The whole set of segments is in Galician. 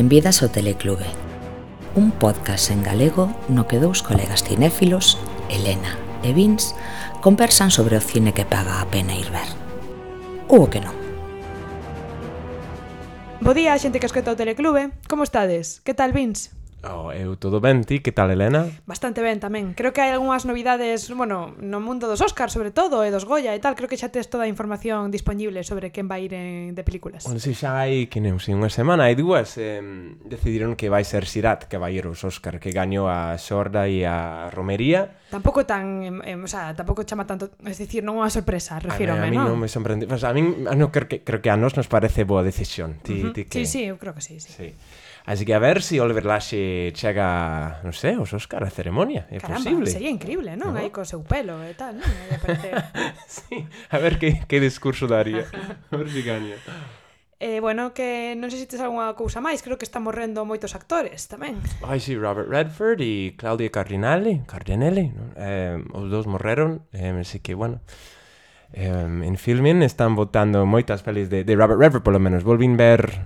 Benvidas ao Teleclube Un podcast en galego no que dous colegas cinéfilos, Elena e Vince conversan sobre o cine que paga a pena ir ver Ou o que non Bo día, xente que escoita o Teleclube Como estades? Que tal, Vince? Oh, eu todo ben, ti, que tal Elena? Bastante ben tamén. Creo que hai algunhas novidades, bueno, no mundo dos Óscar sobre todo e dos Goya e tal, creo que xa tes toda a información disponible sobre quen vai ir en, de películas. Bueno, si xa hai que non sei, unha semana, hai dúas eh, decidiron que vai ser Sirat que vai ir os Óscar, que gañou a Xorda e a Romería. Tampouco tan, eh, o sea, tampouco chama tanto, es dicir, non unha sorpresa, refírome, non? A mí non me sorprende, pues, a mí no, creo, que, creo que a nos nos parece boa decisión. Ti, uh -huh. ti que... Sí, sí, eu creo que sí, sí. sí. Así que a ver si Oliver Laxe chega, non sei, os Óscar a ceremonia, é Caramba, posible. sería increíble, non? No? Aí co seu pelo e tal, non? sí, a ver que, que discurso daría. a ver si gaña. Eh, bueno, que non sei se tes algunha cousa máis, creo que están morrendo moitos actores tamén. Ai, sí, Robert Redford e Claudia Cardinale, Cardinelli, non? eh, os dous morreron, eh, así que, bueno, eh, en Filmin están votando moitas pelis de, de Robert Redford, polo menos. Volvín ver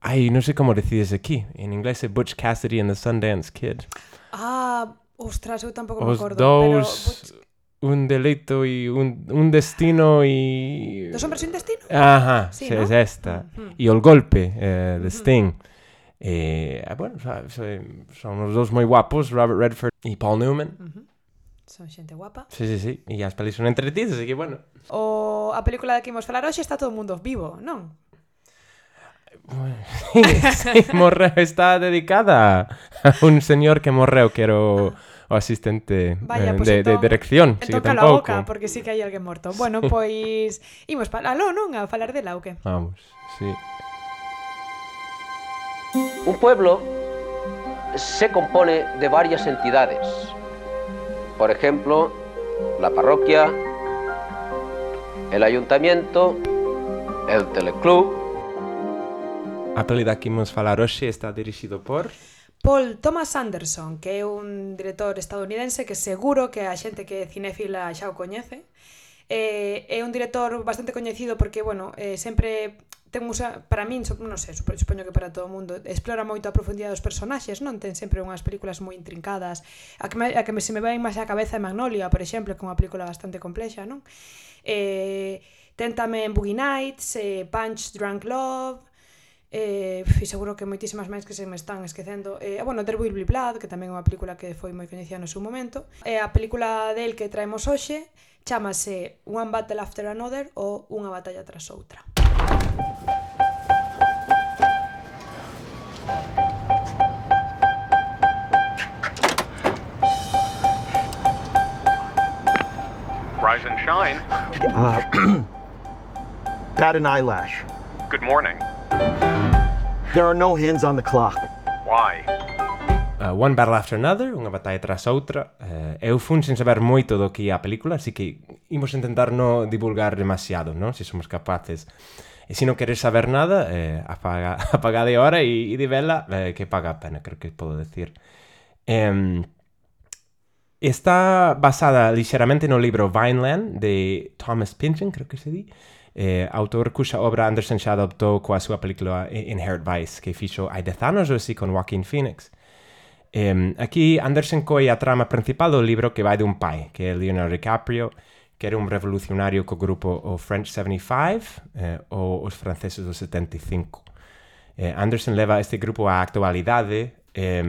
Ay, non sei como decides aquí. En inglés é Butch Cassidy and the Sundance Kid. Ah, ostras, eu tampouco Os me acordo. Dous... Pero Butch... Un deleito e un, un destino e... Dos hombres e un destino? Ajá, sí, se, ¿no? es esta. Mm. E o golpe, eh, The Sting. Mm -hmm. E, eh, ah, bueno, son os dous moi guapos, Robert Redford e Paul Newman. Uh. Son xente guapa. Sí, sí, sí. E as pelis son entretidas, así que, bueno. O a película da que imos falar hoxe está todo o mundo vivo, non? sí, sí, morreu, está dedicada a un señor que morreu que era o, asistente Vaya, eh, pois de, entón- dirección. Sí, que a boca, porque sí que hai alguén morto. Bueno, pois imos falalo, non? A falar de lauque. Vamos, sí. Un pueblo se compone de varias entidades. Por ejemplo, la parroquia, el ayuntamiento, el teleclub, A peli da que imos falar hoxe está dirixido por... Paul Thomas Anderson, que é un director estadounidense que seguro que a xente que é cinéfila xa o coñece. Eh, é un director bastante coñecido porque, bueno, eh, sempre ten usa, para min, non sei, supoño que para todo o mundo, explora moito a profundidade dos personaxes, non? Ten sempre unhas películas moi intrincadas. A que, me, a que me, se me vai máis a cabeza é Magnolia, por exemplo, que é unha película bastante complexa, non? Eh, ten tamén Boogie Nights, eh, Punch Drunk Love, eh, e seguro que moitísimas máis que se me están esquecendo eh, bueno, There Will Be Blood, que tamén é unha película que foi moi coñecida no seu momento e eh, a película del que traemos hoxe chamase One Battle After Another ou Unha batalla tras outra Rise and shine. Uh, bat an eyelash. Good morning. There are no hands on the clock. Why? Uh, one Battle After Another, unha batalla tras outra. Uh, eu fun sen saber moito do que é a película, así que imos intentar non divulgar demasiado, non? Se somos capaces. E se non queres saber nada, eh, apaga, apaga de hora e, e de vela eh, que paga a pena, creo que podo decir. Um, está basada lixeramente no libro Vineland de Thomas Pynchon, creo que se di, eh, autor cuxa obra Anderson xa adoptou coa súa película Inherent Vice, que fixo hai dez anos ou con Joaquin Phoenix. Eh, aquí Anderson coi a trama principal do libro que vai dun pai, que é Leonardo DiCaprio, que era un revolucionario co grupo o French 75 eh, ou os franceses do 75. Eh, Anderson leva este grupo á actualidade eh,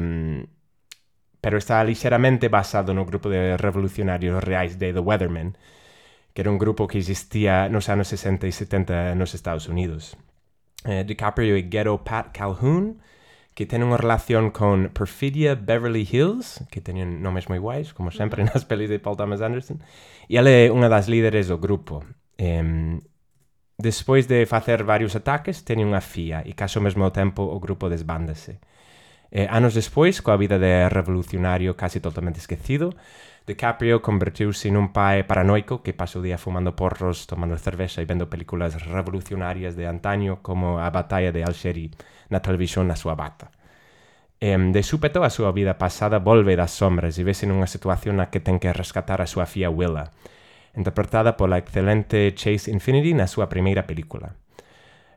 pero está lixeramente basado no grupo de revolucionarios reais de The Weathermen, que era un grupo que existía nos anos 60 e 70 nos Estados Unidos. Eh, DiCaprio e Ghetto Pat Calhoun, que ten una relación con Perfidia Beverly Hills, que tenían nomes moi guais, como sempre nas pelis de Paul Thomas Anderson, e ela é unha das líderes do grupo. Eh, despois de facer varios ataques, teñen unha fía e caso ao mesmo tempo o grupo desbándase. Eh, anos despois, coa vida de revolucionario casi totalmente esquecido, DiCaprio converteuse nun pai paranoico que pasa o día fumando porros, tomando cervexa e vendo películas revolucionarias de antaño como a batalla de Algeri na televisión na súa bata. Em, de súpeto, a súa vida pasada volve das sombras e vese nunha situación na que ten que rescatar a súa fía Willa, interpretada pola excelente Chase Infinity na súa primeira película.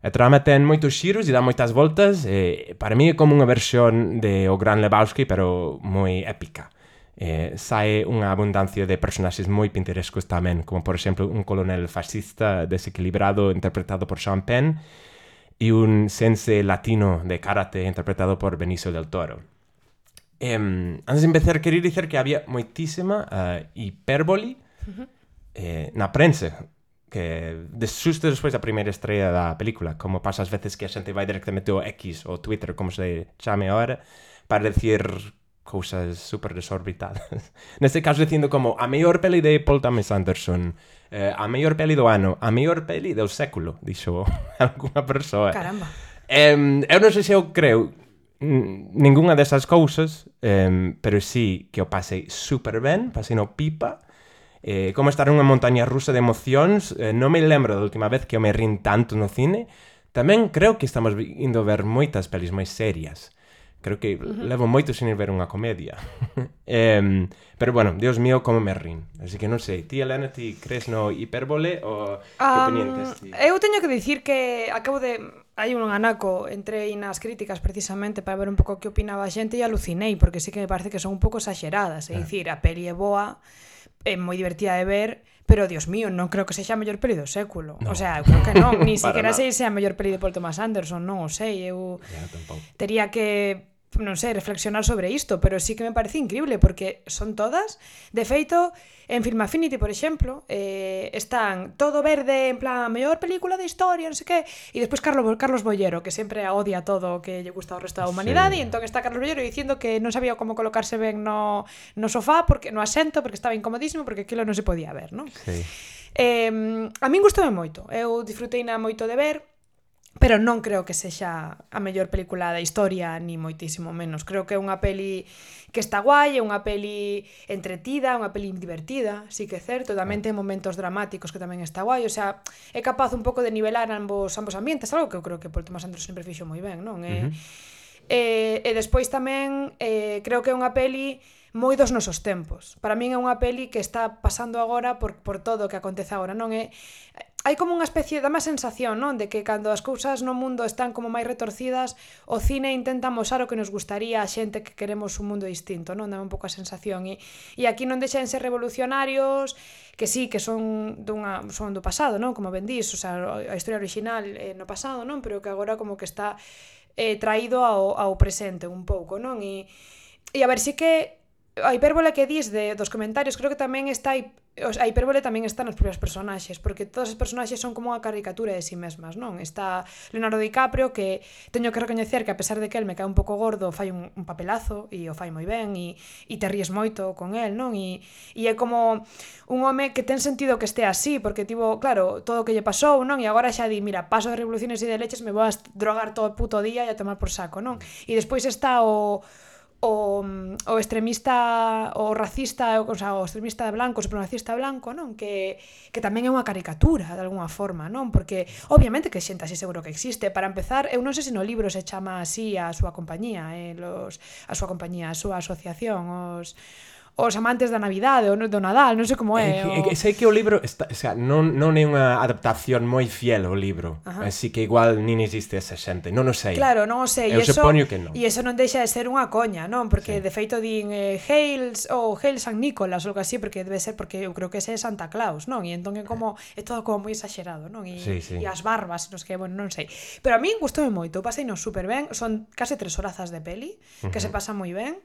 A trama ten moitos xiros e dá moitas voltas e para mí é como unha versión de O Gran Lebowski, pero moi épica eh, sae unha abundancia de personaxes moi pintorescos tamén, como por exemplo un colonel fascista desequilibrado interpretado por Sean Penn e un sense latino de karate interpretado por Benicio del Toro. Eh, antes de empezar, quería dicer que había moitísima uh, hipérbole uh -huh. eh, na prensa que de susto despois da primeira estrella da película, como pasa as veces que a xente vai directamente ao X ou Twitter, como se chame ahora, para decir cousas super desorbitadas. Neste caso dicindo como a mellor peli de Paul Thomas Anderson, eh, a mellor peli do ano, a mellor peli do século, dixo algunha persoa. Caramba. Eh, eu non sei se eu creo ningunha desas cousas, eh, pero sí que o pasei super ben, pasei no pipa, eh, como estar unha montaña rusa de emocións, eh, non me lembro da última vez que eu me rin tanto no cine, tamén creo que estamos indo ver moitas pelis máis serias. Creo que uh -huh. levo moito sin ir ver unha comedia. um, pero bueno, Dios mío, como me rin. Así que non sei, ti Elena, ti crees no hipérbole ou um, que opinión tes ti? Eu teño que dicir que acabo de... Hai un anaco, entre nas críticas precisamente para ver un pouco que opinaba a xente e alucinei, porque sí que me parece que son un pouco exageradas. É ah. dicir, a peli é boa, é moi divertida de ver, pero Dios mío, non creo que sexa a mellor peli do século. No. O sea, eu creo que non, ni siquiera sei se é a mellor peli de Paul Thomas Anderson, non o sei, eu yeah, tampouco. tería que non sei, reflexionar sobre isto, pero sí que me parece increíble porque son todas. De feito, en Film Affinity, por exemplo, eh, están todo verde en plan mellor película de historia, non sei que, e despois Carlos Carlos Bollero, que sempre odia todo o que lle gusta ao resto da humanidade, sí. e entón está Carlos Bollero dicindo que non sabía como colocarse ben no, no sofá, porque no asento, porque estaba incomodísimo, porque aquilo non se podía ver, non? Sí. Eh, a min gustoume moito, eu disfrutei na moito de ver, pero non creo que sexa a mellor película da historia, ni moitísimo menos. Creo que é unha peli que está guai, é unha peli entretida, unha peli divertida, sí que é certo, tamén ten momentos dramáticos que tamén está guai, o sea, é capaz un pouco de nivelar ambos ambos ambientes, algo que eu creo que Paul Thomas Anderson sempre fixo moi ben, non? É, uh -huh. e, e despois tamén eh, creo que é unha peli moi dos nosos tempos. Para min é unha peli que está pasando agora por, por todo o que acontece agora, non é? hai como unha especie, dame a sensación, non? De que cando as cousas no mundo están como máis retorcidas, o cine intenta mosar o que nos gustaría a xente que queremos un mundo distinto, non? Dame un pouco a sensación. E, e aquí non deixan ser revolucionarios, que sí, que son, dunha, son do pasado, non? Como ben dís, o sea, a historia original eh, no pasado, non? Pero que agora como que está eh, traído ao, ao presente un pouco, non? E, e a ver, sí que a hipérbole que dis de, dos comentarios creo que tamén está a hipérbole tamén está nos propios personaxes porque todas as personaxes son como unha caricatura de si sí mesmas non? Está Leonardo DiCaprio que teño que recoñecer que a pesar de que el me cae un pouco gordo fai un, un papelazo e o fai moi ben e, e te ríes moito con el non? E, e é como un home que ten sentido que este así porque tivo claro todo o que lle pasou non? E agora xa di mira paso de revoluciones e de leches me vou a drogar todo o puto día e a tomar por saco non? E despois está o o, o extremista o racista o, o, sea, o extremista blanco, o supremacista blanco, non? Que, que tamén é unha caricatura de alguna forma, non? Porque obviamente que xente así seguro que existe. Para empezar, eu non sei se no libro se chama así a súa compañía, eh, los, a súa compañía, a súa asociación, os os amantes da Navidade ou no, do Nadal, non sei como é. O... E, sei que o libro está, o sea, non, non é unha adaptación moi fiel ao libro, Ajá. así que igual nin existe esa xente, non o sei. Claro, non o sei. Eu eso, supoño que non. E eso non deixa de ser unha coña, non? Porque sí. de feito din eh, Hales ou oh, Hales San Nicolás ou algo así, porque debe ser porque eu creo que ese é Santa Claus, non? E entón é como é todo como moi exagerado, non? E, sí, sí. e as barbas, nos que, bueno, non sei. Pero a min gustoume moito, pasei non super ben, son case tres horazas de peli, que uh -huh. se pasa moi ben.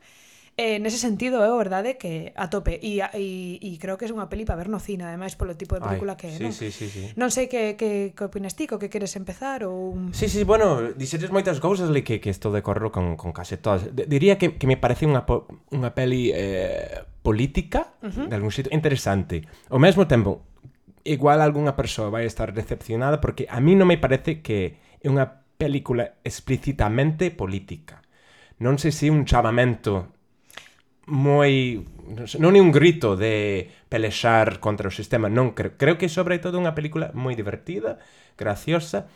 Eh, nese sentido é eh, verdade que a tope e, e, e creo que é unha peli para ver no cine ademais polo tipo de película Ay, que é sí, non? Sí, sí, sí. non sei que, que, que opinas ti co que queres empezar ou... Sí, sí, bueno, dixetes moitas cousas le que, que estou de acordo con, con case todas D diría que, que me parece unha, unha peli eh, política uh -huh. de algún xeito interesante ao mesmo tempo igual algunha persoa vai estar decepcionada porque a mí non me parece que é unha película explicitamente política non sei se un chamamento moi non é un grito de pelexar contra o sistema, non creo, creo que é sobre todo unha película moi divertida, graciosa,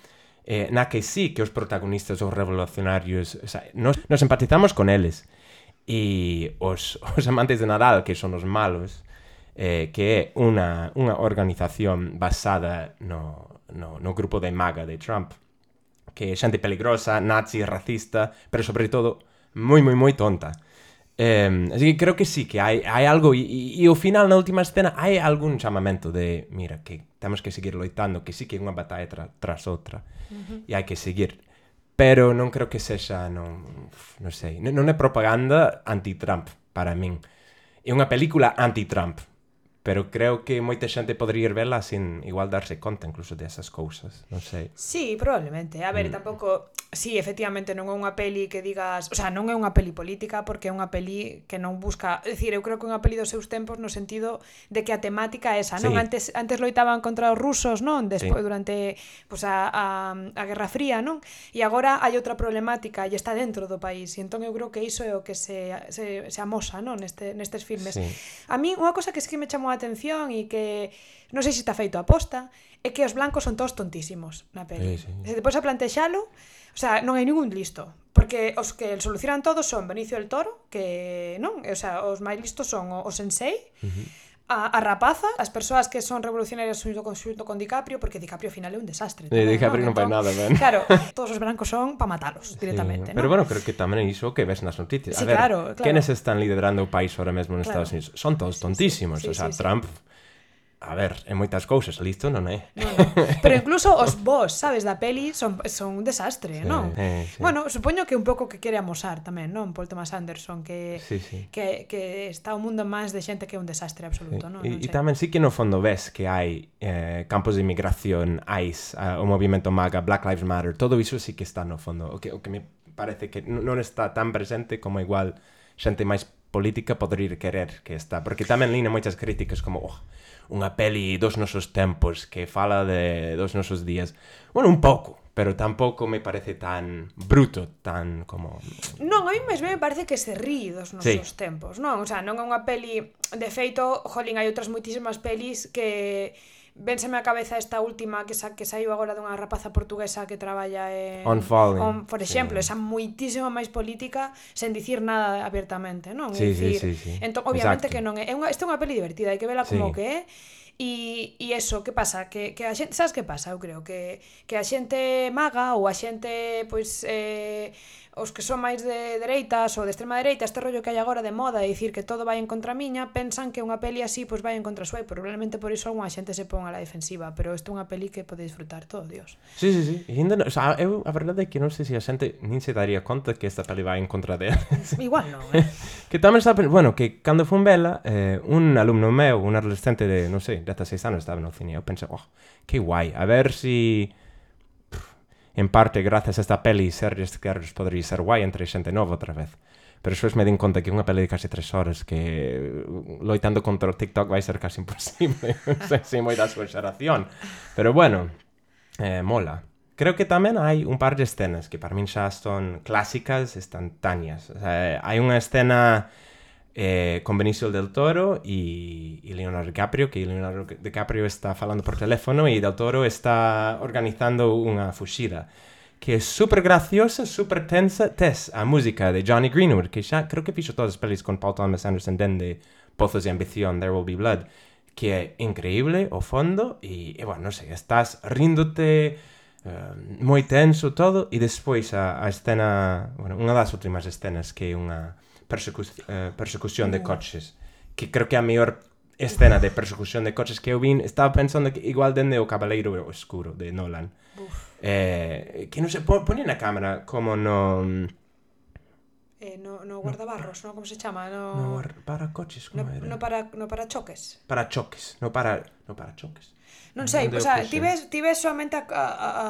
eh, na que sí que os protagonistas, os revolucionarios, o sea, nos, nos empatizamos con eles. E os, os amantes de Nadal, que son os malos, eh, que é unha, unha organización basada no, no, no grupo de MAGA de Trump, que é xente peligrosa, nazi, racista, pero sobre todo moi, moi, moi tonta Eh, así que creo que sí, que hai, hai algo e, e, e ao final na última escena hai algún chamamento de mira, que temos que seguir loitando, que sí que é unha batalla tra, tras outra uh -huh. e hai que seguir pero non creo que sexa non, non sei, non é propaganda anti-Trump para min. É unha película anti-Trump pero creo que moita xente podría ir vela sin igual darse conta incluso desas cousas, non sei. Sí, probablemente. A ver, mm. tampouco, sí, efectivamente non é unha peli que digas, o sea, non é unha peli política porque é unha peli que non busca, é dicir, eu creo que é unha peli dos seus tempos no sentido de que a temática é esa, non? Sí. Antes antes loitaban contra os rusos, non? Despois sí. durante pues, a, a, a Guerra Fría, non? E agora hai outra problemática e está dentro do país. E entón eu creo que iso é o que se se, se amosa, non? Neste nestes filmes. Sí. A mí unha cosa que sí que me chamou a atención e que non sei se está feito a posta, é que os blancos son todos tontísimos na peli. Sí, sí. Se te a plantexalo, o sea, non hai ningún listo, porque os que solucionan todos son Benicio del Toro, que non, o sea, os máis listos son o, o sensei, uh -huh a, a rapaza, as persoas que son revolucionarias xunto con, xunto con DiCaprio, porque DiCaprio ao final é un desastre. Eh, tamén, DiCaprio non, non fai nada, ben. Claro, todos os brancos son para matalos directamente. Sí, ¿no? Pero bueno, creo que tamén é iso que ves nas noticias. Sí, a ver, claro, claro. quenes están liderando o país ahora mesmo nos claro. Estados Unidos? Son todos tontísimos, sí, sí, o sea, sí, Trump... Sí A ver, é moitas cousas, listo, non é? Non, non. Pero incluso os vos, sabes, da peli son, son un desastre, sí, non? Eh, sí. Bueno, supoño que un pouco que quere amosar tamén, non? Paul Thomas Anderson, que, sí, sí. que, que está un mundo máis de xente que é un desastre absoluto, sí. non? E, non e tamén sí que no fondo ves que hai eh, campos de inmigración, ICE, uh, o movimento MAGA, Black Lives Matter, todo iso sí que está no fondo. O que, o que me parece que non está tan presente como igual xente máis política poderir querer que está. Porque tamén lina moitas críticas como... Oh, unha peli dos nosos tempos que fala de dos nosos días. Bueno, un pouco, pero tampouco me parece tan bruto, tan como... Non, a mí máis me parece que se rí dos nosos sí. tempos, non? O sea, non é unha peli... De feito, jolín, hai outras moitísimas pelis que Vénseme a cabeza esta última que, sa, que saiu agora dunha rapaza portuguesa que traballa en... On Falling. On, por exemplo, sí. esa muitísimo máis política sen dicir nada abiertamente, non? Sí, dicir, sí, sí, sí. Entón, obviamente Exacto. que non é... é unha, esta é unha peli divertida, hai que vela como sí. que é. E, e eso, que pasa? Que, que a xente, sabes que pasa? Eu creo que, que a xente maga ou a xente, pois, eh, os que son máis de dereitas ou de extrema dereita, este rollo que hai agora de moda de dicir que todo vai en contra miña, pensan que unha peli así pois vai en contra súa e probablemente por iso unha xente se pon a la defensiva, pero isto é unha peli que pode disfrutar todo, Dios. Sí, sí, sí. E ainda no, o sea, eu, a verdade é que non sei se a xente nin se daría conta que esta peli vai en contra dela. Igual non, eh? que tamén está, bueno, que cando fun vela, eh, un alumno meu, un adolescente de, non sei, de hasta seis anos estaba no cine, eu pensei, oh, que guai, a ver si en parte gracias a esta peli Sergio que podría ser guai entre xente nova outra vez. Pero despois me din conta que unha peli de case tres horas que uh, loitando contra o TikTok vai ser casi imposible. non sei se moi da súa xeración. Pero bueno, eh, mola. Creo que tamén hai un par de escenas que para min xa son clásicas instantáneas. O sea, hai unha escena eh, con Benicio del Toro e, e Leonardo DiCaprio, que Leonardo DiCaprio está falando por teléfono e del Toro está organizando unha fuxida que é super graciosa, super tensa, tes a música de Johnny Greenwood, que xa creo que fixo todas as pelis con Paul Thomas Anderson dende Pozos de Ambición, There Will Be Blood, que é increíble o fondo e, e bueno, non sei, estás ríndote uh, eh, moi tenso todo e despois a, a escena, bueno, unha das últimas escenas que é unha persecu eh, persecución de mm. coches. Que creo que a mellor escena de persecución de coches que eu vin estaba pensando que igual dende o Cabaleiro Oscuro de Nolan. Eh, que non se po poñen a cámara como no eh, no, no guardabarros, no, no como se chama, no, no para coches, como no, era? No para no para choques. Para choques, no para no para choques. Non sei, o sea, ti ves ti ves solamente a, a, a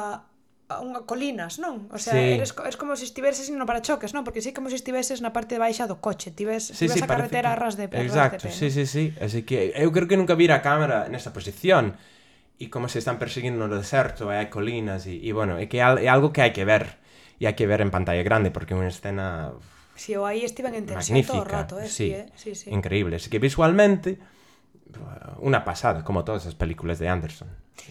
unha colinas, non? O sea, sí. eres, eres como se si estiveses no parachoques, non? Porque sí como se si estiveses na parte de baixa do coche, tives, sí, sí, a carretera que... a ras de por Exacto, de pena. sí, sí, sí. Así que eu creo que nunca vi a cámara nesta posición e como se están perseguindo no deserto e hai colinas e, e bueno, é que é algo que hai que ver e hai que ver en pantalla grande porque é unha escena Si, sí, o aí estiven en tensión todo o rato, eh? Sí, sí, eh? sí, sí. increíble. Así que visualmente, unha pasada, como todas as películas de Anderson.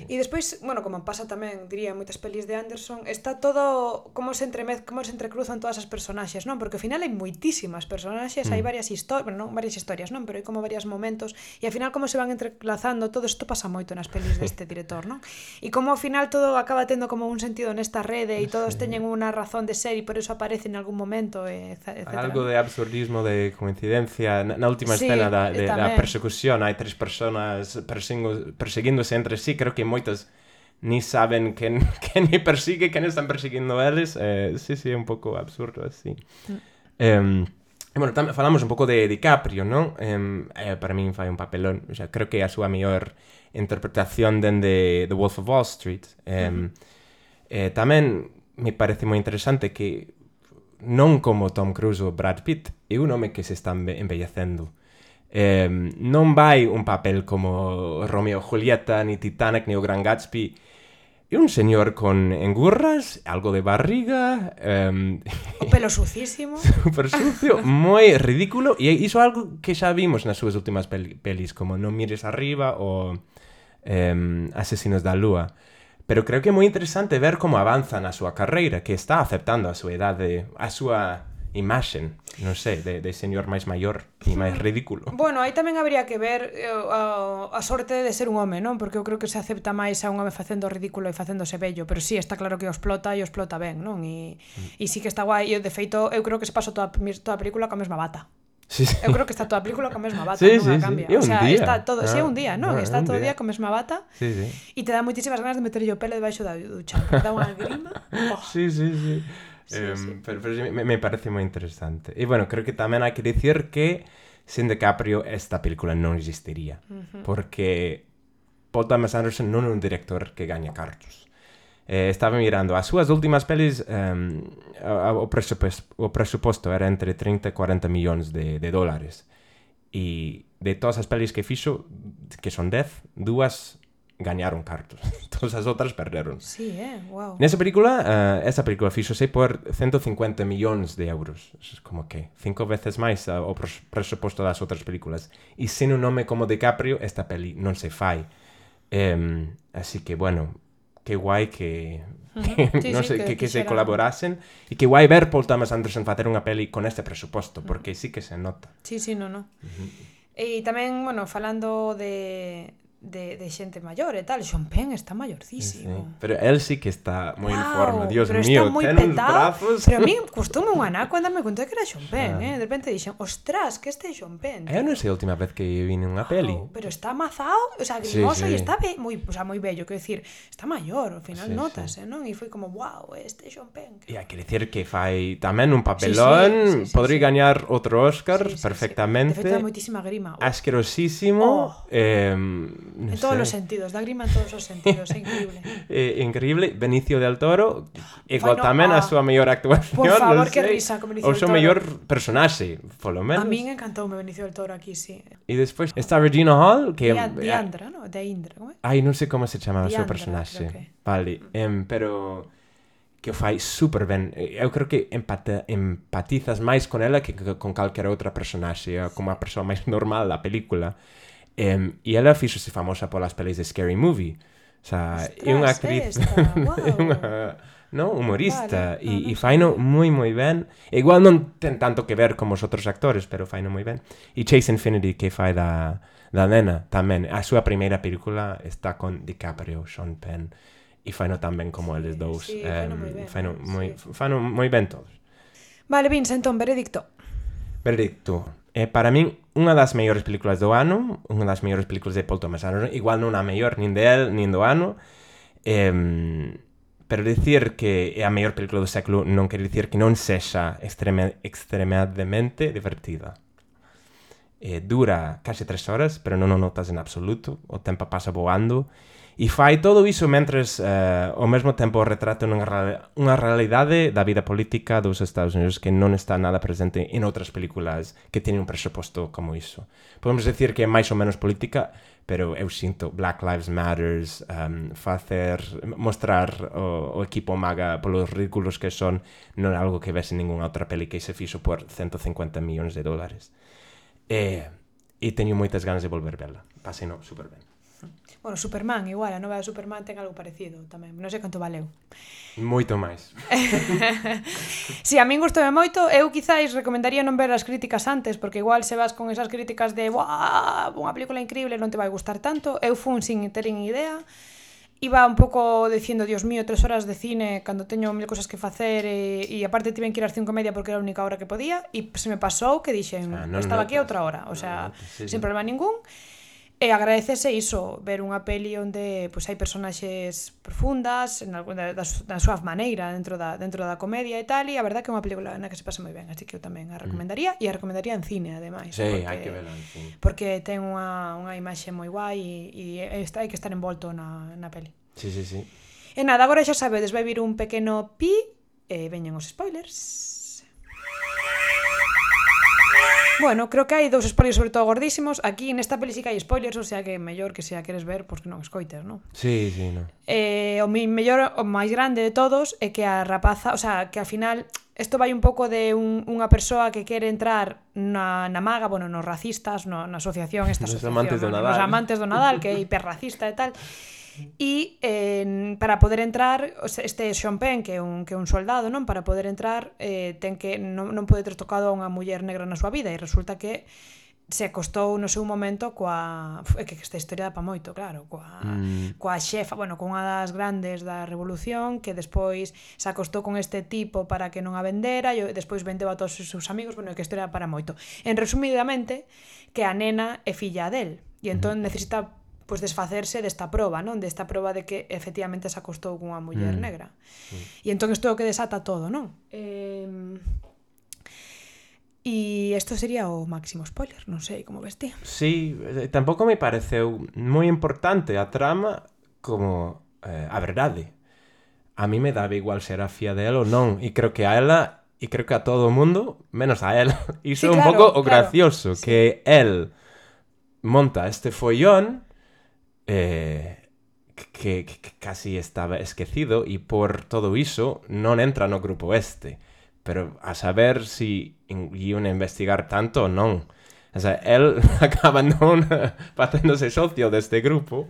E despois, bueno, como pasa tamén, diría, moitas pelis de Anderson, está todo como se entremez, como se entrecruzan todas as personaxes, non? Porque ao final hai moitísimas personaxes, mm. hai varias historias, bueno, non, varias historias, non, pero hai como varios momentos e ao final como se van entrelazando, todo isto pasa moito nas pelis deste director, non? E como ao final todo acaba tendo como un sentido nesta rede e todos sí. teñen unha razón de ser e por eso aparece en algún momento, etc. Algo de absurdismo, de coincidencia, na, na última sí, escena da, de, da persecución hai tres personas perseguindo, perseguíndose entre sí, creo creo que moitas ni saben quen, quen ni persigue, quen están persiguindo eles. Eh, sí, sí, é un pouco absurdo así. Mm. Eh, bueno, tam, falamos un pouco de DiCaprio, non? Eh, para min fai un papelón. O sea, creo que é a súa mellor interpretación dende The Wolf of Wall Street. Eh, mm. eh, tamén me parece moi interesante que non como Tom Cruise ou Brad Pitt, é un home que se está envellecendo eh, non vai un papel como Romeo Julieta, ni Titanic, ni o Gran Gatsby. É un señor con engurras, algo de barriga... Eh, o pelo sucísimo. Super sucio, moi ridículo. E iso algo que xa vimos nas súas últimas pelis, como Non mires arriba ou eh, Asesinos da Lúa. Pero creo que é moi interesante ver como avanza na súa carreira, que está aceptando a súa idade, a súa imaxen, non sei, de, de señor máis maior e máis hmm. ridículo. Bueno, aí tamén habría que ver eh, uh, a, a sorte de ser un home, non? Porque eu creo que se acepta máis a un home facendo ridículo e facéndose bello, pero sí, está claro que o explota e o explota ben, non? E, hmm. e sí que está guai, e de feito eu creo que se pasou toda, toda a película coa mesma bata. Sí, sí. Eu creo que está toda a película coa mesma bata, sí, non sí, cambia. Sí. O sea, día. está todo, ah, sí, é un ah, día, non? Ah, está todo o día coa mesma bata. Sí, sí. E te dá moitísimas ganas de meterlle o pelo debaixo da ducha, dá unha grima. Oh. Sí, sí, sí. Sí, eh, sí. Pero, pero me, me, parece moi interesante. E, bueno, creo que tamén hai que dicir que sen DiCaprio esta película non existiría. Uh -huh. Porque Paul Thomas Anderson non é un director que gaña cartos. Eh, estaba mirando. As súas últimas pelis um, a, a, o, presupuesto, o presupuesto era entre 30 e 40 millóns de, de dólares. E de todas as pelis que fixo, que son 10, dúas gañaron cartos. Todas entón, as outras perderon. Sí, eh, wow. Nesa película, uh, esa película fixose por 150 millóns de euros. Eso es como que cinco veces máis uh, o presuposto das outras películas. E sen un nome como DiCaprio, esta peli non se fai. Um, así que, bueno, que guai que que, sí, non sei, sí, que, que, que se colaborasen e que guai ver Paul Thomas Anderson facer unha peli con este presuposto, porque sí que se nota. Sí, sí, no, no. Uh -huh. E tamén, bueno, falando de, de, de xente maior e tal, Sean Penn está maiorcísimo. Sí, sí. Pero el sí que está moi wow, en forma, Dios pero mío, está moi ten petado, brazos. Pero a mí costoume un anaco andarme conta que era Sean Penn, ah. eh? de repente dixen, ostras, que este é Sean Penn. Eh, Eu non sei a última vez que vine unha wow, peli. Pero está amazado, o sea, grimoso sí, sí. e está be moi, o sea, moi bello, quero dicir, está maior, ao final sí, notas, sí. eh, non? E foi como, wow, este é Sean Penn. E hai que dicir que fai tamén un papelón, sí, sí, sí, sí, podría sí, sí. gañar outro Oscar sí, sí, perfectamente. Sí, sí. De feito, moitísima grima. Oh. Asquerosísimo. Oh. Eh, No en sé. todos los sentidos, da grima en todos os sentidos, é increíble. eh, increíble, Benicio del Toro, igual bueno, tamén a... Ah, a súa mellor actuación. Por favor, que sei. risa con Benicio del Toro. O seu mellor personaxe, polo menos. A min encantoume Benicio del Toro aquí, sí. E despois está Regina Hall, que... Dia, eh, Diandra, no? De Indra, como é? Ai, non sei como se chamaba o seu personaxe. Que... Vale, um, pero que o fai super ben. Eh, eu creo que empata, empatizas máis con ela que con calquera outra personaxe, como a persoa máis normal da película. Um, e ela fíxose famosa polas pelis de Scary Movie. O sea, é unha actriz... é unha non humorista. Vale, e, e faino moi moi ben. Igual non ten tanto que ver como os outros actores pero faino moi ben. E Chase Infinity que fai da, da nena tamén. A súa primeira película está con DiCaprio, Sean Penn e faino tamén como sí, eles dous. sí, um, faino moi ben, faino, sí. moi, faino moi ben todos. Vale, Vince, entón, veredicto. Veredicto. É para min unha das mellores películas do ano, unha das mellores películas de Paul Thomas Anderson, igual non a mellor nin del, nin do ano. Eh, pero dicir que é a mellor película do século non quer dicir que non sexa extreme, extremadamente divertida. Eh, dura case tres horas, pero non o notas en absoluto, o tempo pasa voando, E fai todo iso mentres eh, ao mesmo tempo retrata unha, unha realidade da vida política dos Estados Unidos que non está nada presente en outras películas que teñen un presuposto como iso. Podemos decir que é máis ou menos política, pero eu sinto Black Lives Matters um, facer mostrar o, o equipo maga polos ridículos que son non é algo que ves en ningunha outra peli que se fixo por 150 millóns de dólares. E, e teño moitas ganas de volver verla. Paseno super ben. Bueno, Superman, igual, a nova de Superman ten algo parecido tamén. Non sei canto valeu. Moito máis. si, sí, a min gustoume moito. Eu quizáis recomendaría non ver as críticas antes, porque igual se vas con esas críticas de unha película increíble non te vai gustar tanto. Eu fun sin ter ni idea. Iba un pouco dicindo, dios mío, tres horas de cine cando teño mil cosas que facer e, e aparte tiven que ir ás cinco media porque era a única hora que podía e se me pasou que dixen, ah, non estaba aquí a outra hora, o sea, no, no, sí, problema ningún. E agradecese iso, ver unha peli onde pois, hai personaxes profundas, en alguna das, da súa maneira dentro da, dentro da comedia e tal, e a verdad que é unha película na que se pasa moi ben, así que eu tamén a mm. recomendaría, mm. e a recomendaría en cine, ademais. Sí, porque, hai que verla en cine. Porque ten unha, unha imaxe moi guai e, e está, hai que estar envolto na, na peli. Sí, sí, sí. E nada, agora xa sabedes, vai vir un pequeno pi e veñen os spoilers. Bueno, creo que hai dous spoilers sobre todo gordísimos. Aquí nesta peli sí que hai spoilers, o sea que mellor que se a queres ver, pois que non escoites, non? Sí, sí, no. Eh, o mi mellor o máis grande de todos é que a rapaza, o sea, que al final isto vai un pouco de un, unha persoa que quere entrar na, na maga, bueno, nos racistas, no, na asociación, esta asociación, nos amantes do Nadal, nos amantes do Nadal que é hiperracista e tal e eh, para poder entrar este Sean Penn que é un, que é un soldado non para poder entrar eh, ten que non, non pode ter tocado a unha muller negra na súa vida e resulta que se acostou no seu momento coa é que esta historia dá pa moito, claro, coa mm. coa xefa, bueno, con unha das grandes da revolución que despois se acostou con este tipo para que non a vendera e despois vendeu a todos os seus amigos, bueno, que a historia dá para moito. En resumidamente, que a nena é filla del e entón necesita pois desfacerse desta proba, non? Desta proba de que efectivamente se acostou cunha muller mm. negra. Mm. E entón isto é o que desata todo, non? Eh, E isto sería o máximo spoiler, non sei como ves ti. Sí, eh, tampouco me pareceu moi importante a trama como eh, a verdade. A mí me daba igual ser a fía de él ou non, e creo que a ela e creo que a todo o mundo, menos a él. Iso é sí, claro, un pouco o gracioso, claro. que él monta este follón eh, que, que casi estaba esquecido e por todo iso non entra no grupo este. Pero a saber se si iban a investigar tanto ou non. O sea, él acaba non facéndose socio deste grupo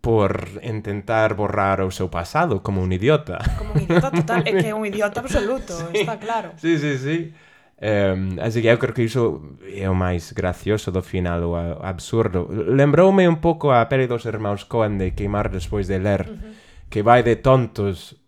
por intentar borrar o seu pasado como un idiota. Como un idiota total, é que é un idiota absoluto, sí, está claro. Sí, sí, sí. Um, así que eu creo que iso é o máis gracioso do final, o absurdo. Lembroume un pouco a peli dos irmãos Coen de queimar despois de ler, uh -huh. que vai de tontos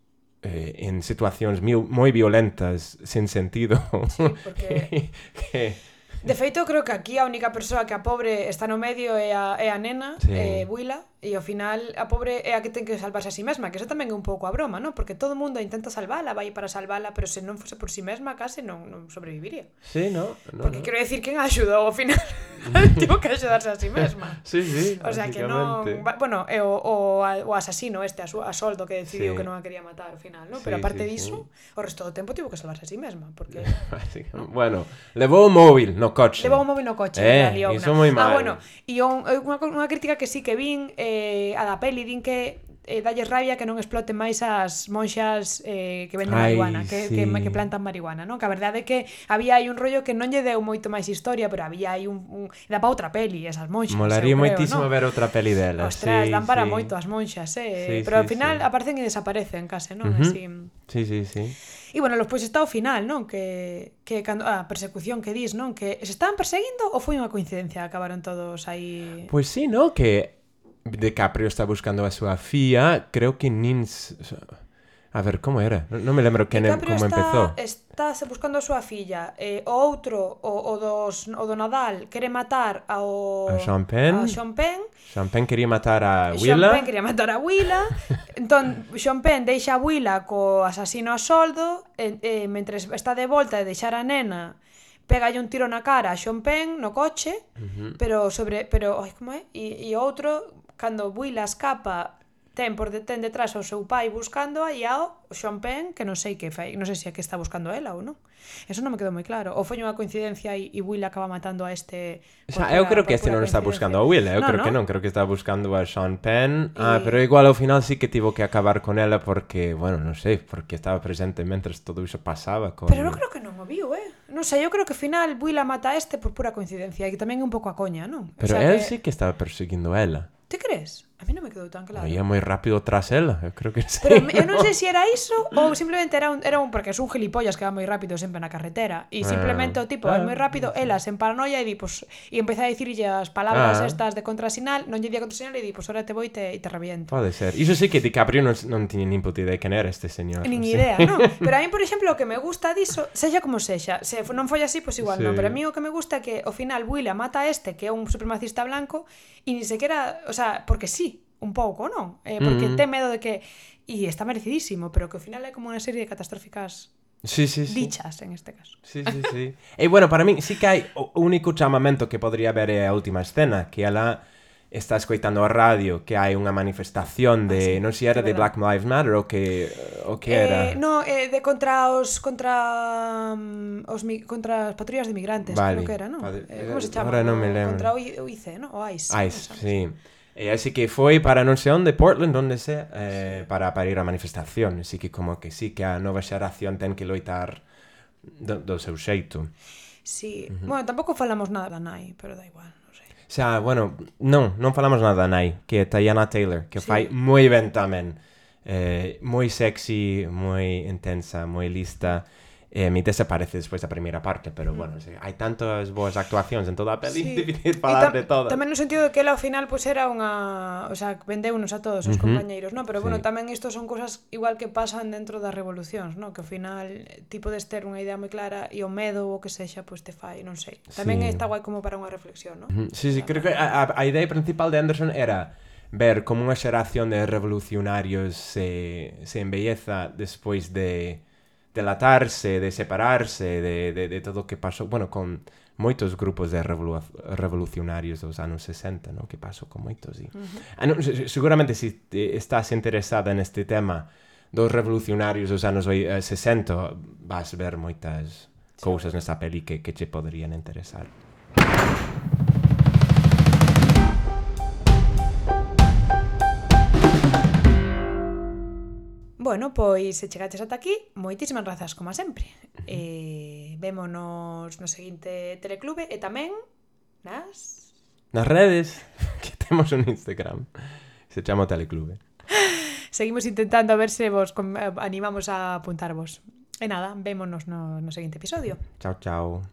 eh, en situacións moi violentas, sen sentido. Sí, porque... que... De feito, creo que aquí a única persoa que a pobre está no medio é a, é a nena, sí. eh, Buila, E ao final a pobre é a que ten que salvarse a si sí mesma, que eso tamén é un pouco a broma, non? Porque todo mundo intenta salvala, vai para salvala, pero se non fose por si sí mesma case non, non sobreviviría. Sí, no, no Porque no. quero decir, quen axuda ao final? Tivo que axudarse a si sí mesma. sí, sí, O sea que non... Bueno, é o, o, o asasino este, a, su, a Soldo, que decidiu sí. que non a quería matar ao final, non? Pero aparte sí, diso, sí. o resto do tempo tivo que salvarse a si mesma, porque... ¿no? bueno, levou o móvil no coche. Levou o móvil no coche, eh, iso moi ah, mal. Ah, bueno, e eh, un, unha, unha crítica que sí que vin... Eh, eh, a da peli din que eh, dalle rabia que non exploten máis as monxas eh, que venden Ai, marihuana, que, sí. que, que plantan marihuana, non? Que a verdade é que había aí un rollo que non lle deu moito máis historia, pero había aí un, un... da para outra peli esas monxas. Molaría creo, moitísimo no? ver outra peli delas. Ostras, sí, dan para sí. moito as monxas, eh? Sí, pero sí, ao final sí. aparecen e desaparecen case, non? Uh -huh. Así. Sí, sí, sí. E bueno, los pois está o final, non? Que, que cando, a persecución que dis, non? Que se estaban perseguindo ou foi unha coincidencia acabaron todos aí... Pois pues sí, non? Que DiCaprio está buscando a súa fía, creo que nin... A ver, como era? Non me lembro quen, DiCaprio como está, empezou. Está buscando a súa filla. Eh, o outro, o, o, dos, o do Nadal, quere matar ao... A Sean Penn. A Sean Penn. Sean Penn quería matar a Willa. Sean Penn quería matar a Willa. entón, Sean Penn deixa a Willa co asasino a soldo, e, e, mentre está de volta de deixar a nena pegalle un tiro na cara a Sean Penn no coche, uh -huh. pero sobre pero ai como é? E, e outro cando Buila escapa ten por detén detrás ao seu pai buscándoa e ao Sean Penn que non sei que fai, non sei se é que está buscando ela ou non. Eso non me quedou moi claro. Ou foi unha coincidencia e, e Will acaba matando a este o sea, eu creo que este non está buscando a Will, eh, eu no, creo no. que non, creo que está buscando a Sean Penn. Ah, y... Ah, pero igual ao final sí que tivo que acabar con ela porque, bueno, non sei, porque estaba presente mentres todo iso pasaba con Pero eu creo que non o viu, eh. Non sei, eu creo que ao final Will mata a este por pura coincidencia e que tamén é un pouco a coña, non? Pero o sea, él que... sí que estaba perseguindo a ela. Te crees? A mí non me quedou tan claro. Ia moi rápido tras ela, eu creo que sei. Pero eu non sei se si era iso ou simplemente era un, era un porque son gilipollas que va moi rápido sempre na carretera e eh, simplemente ah, o tipo ah, eh, moi rápido, ela sen paranoia e di, pues, e empeza a dicirlle as palabras ah, estas de contrasinal, non lle di a contrasinal e di, pues, ora te vou e te, e te reviento. Pode ser. Iso sei que DiCaprio non, non tiñe nin puta idea quen era este señor. Nin sí. idea, non. Pero a mí, por exemplo, o que me gusta diso, sexa como sexa, se non foi así, pois pues igual sí. non, pero a mí o que me gusta é que ao final Willa mata a este que é un supremacista blanco e ni sequera, o sea, porque sí, un pouco, non? Eh, porque mm. ten medo de que e está merecidísimo, pero que ao final é como unha serie de catastróficas Sí, sí, sí. Dichas, en este caso. Sí, sí, sí. e bueno, para min sí que hai o único chamamento que podría haber é a última escena, que ela está escoitando a radio que hai unha manifestación de, ah, sí, non sei era de Black Lives Matter ou que o que era. Eh, no, eh, de contra os contra um, os contra as patrullas de migrantes, vale. creo que era, non? Vale. Eh, como se chama? Ahora non me lembro. Contra o IC, non? O ICE. ICE, no, sí. sí. E así que foi para non sei onde, Portland, onde sea, eh, para, para ir á manifestación. Así que como que sí, que a nova xeración ten que loitar do, do seu xeito. Sí, uh -huh. bueno, tampouco falamos nada da nai, pero da igual, non sei. O sea, bueno, non, non falamos nada da nai, que é Tayana Taylor, que sí. fai moi ben tamén. Eh, moi sexy, moi intensa, moi lista. Eh, e a mí desaparece despois da primeira parte, pero mm. bueno, sí, hai tantas boas actuacións en toda a peli, sí. difícil falar de todas. Tamén no sentido de que ela ao final pois pues, era unha, o sea, vendeunos a todos os uh -huh. compañeiros, no, pero sí. bueno, tamén isto son cousas igual que pasan dentro das revolucións, no, que ao final ti podes ter unha idea moi clara e o medo ou o que sexa pois pues, te fai, non sei. Tamén sí. está guai como para unha reflexión, non? Uh -huh. Sí, sí, creo que a, a idea principal de Anderson era ver como unha xeración de revolucionarios se, se embelleza despois de delatarse, de separarse de, de, de todo o que pasou, bueno, con moitos grupos de revolu revolucionarios dos anos 60, no? que pasou con moitos. E... Uh -huh. non, seguramente se estás interesada neste tema dos revolucionarios dos anos 60, eh, vas ver moitas cousas nesta peli que, que che poderían interesar. Bueno, pois se chegaches ata aquí, moitísimas grazas como sempre. Eh, vémonos no seguinte teleclube e tamén nas nas redes que temos un Instagram. Se chama Teleclube. Seguimos intentando a ver se vos eh, animamos a apuntarvos. E nada, vémonos no, no seguinte episodio. Chao, chao.